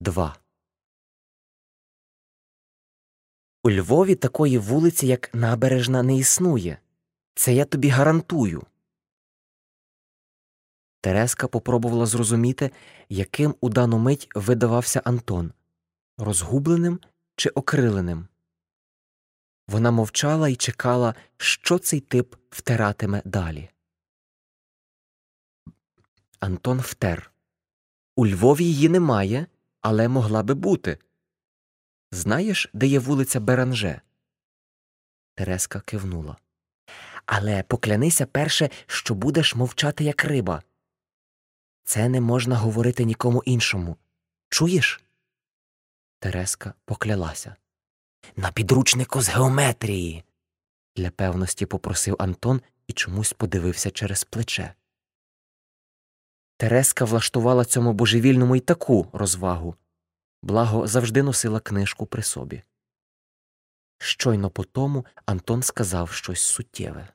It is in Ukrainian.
2. У Львові такої вулиці, як Набережна, не існує. Це я тобі гарантую. Тереска попробувала зрозуміти, яким у дану мить видавався Антон розгубленим чи окриленим. Вона мовчала і чекала, що цей тип втиратиме далі. Антон втер. У Львові її немає, але могла би бути. Знаєш, де є вулиця Беранже? Тереска кивнула. Але поклянися перше, що будеш мовчати як риба. Це не можна говорити нікому іншому. Чуєш? Тереска поклялася. На підручнику з геометрії. Для певності попросив Антон і чомусь подивився через плече. Тереска влаштувала цьому божевільному й таку розвагу, благо завжди носила книжку при собі. Щойно по тому Антон сказав щось суттєве.